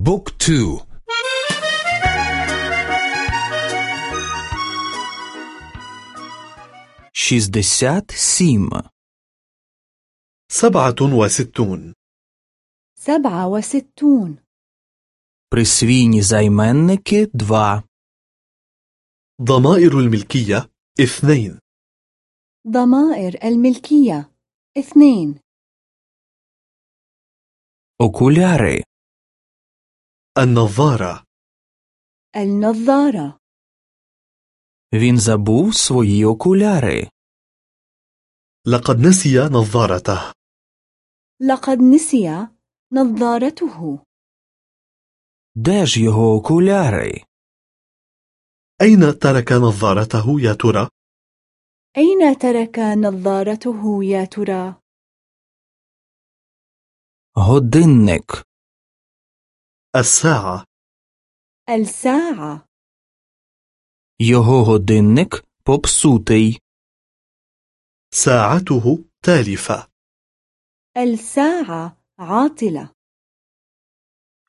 بوك تو شيزدسات سيم سبعة وستون سبعة وستون Присвійні займенники 2 ضمائر الملكية اثنين ضمائر الملكية اثنين Окуляри النظارة النظارة Він забув свої окуляри. لقد نسي نظارته لقد نسي نظارته Де ж його окуляри? أين ترك نظارته يا ترى؟ أين ترك نظارته يا ترى؟ Годинник. الساعة الساعة Його годинник попсутий. ساعته تالفة الساعة عاطلة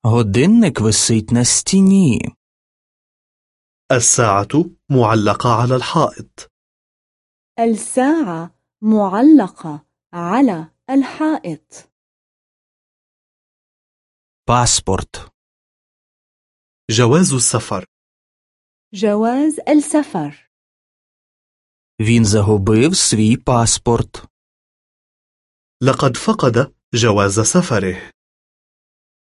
Годинник висить на стіні. الساعة معلقة على الحائط الساعة معلقة على الحائط Паспорт. جواز السفر جواز السفر Він загубив свій паспорт. لقد فقد جواز سفره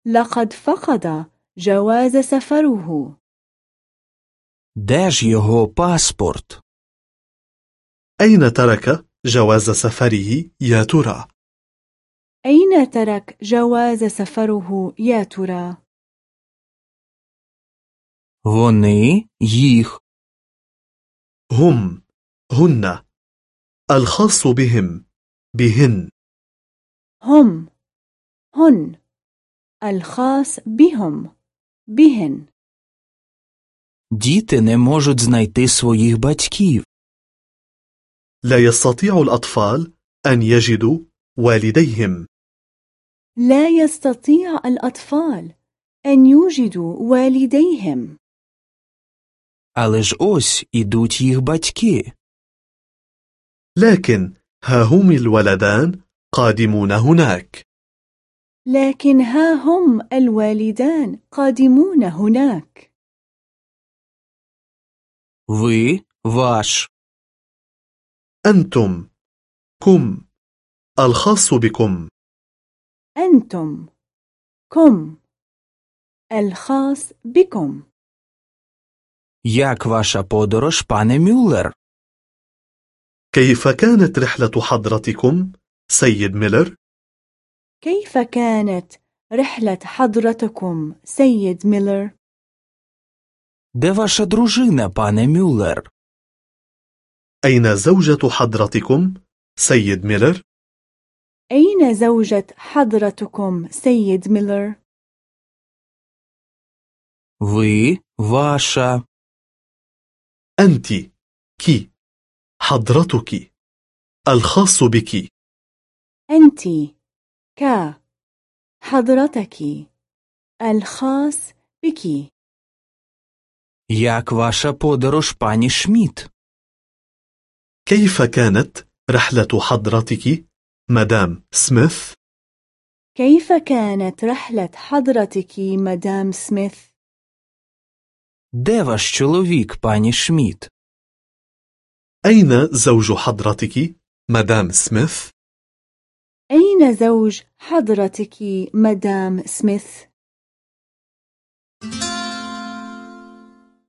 لقد فقد جواز سفره Де ж його паспорт? أين ترك جواز سفره يا ترى؟ أين ترك جواز سفره يا ترى؟ Вони їх. هم هن الخاص بهم بهن هم هن الخاص بهم بهن Діти не можуть знайти своїх батьків. لا يستطيع الأطفال أن يجدوا والديهم لا يستطيع الأطفال أن يوجدوا والديهم Але ж ось ідуть їх батьки. لكن ها هم الولدان قادمون هناك لكن ها هم الوالدان قادمون هناك Ви ваш. أنتم كم الخاص بكم أنتم كم الخاص بكم Як ваша подорож, пане Мюллер? كيف كانت رحلة حضرتكم سيد ميلر؟ كيف كانت رحلة حضرتكم سيد ميلر؟ Де ваша дружина, пане Мюллер? أين زوجة حضرتكم سيد ميلر؟ أين زوجة حضرتكم سيد ميلر؟ Ви ваша. أنت كي حضرتك الخاص بك أنت ك حضرتك الخاص بك Як ваша подорож, пані Шмідт? كيف كانت رحلة حضرتك مدام سميث؟ كيف كانت رحلة حضرتك مدام سميث؟ Де ваш чоловік, пані Шмідт? أين زوج حضرتك مدام سميث؟ أين زوج حضرتك مدام سميث؟